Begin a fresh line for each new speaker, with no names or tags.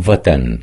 وطن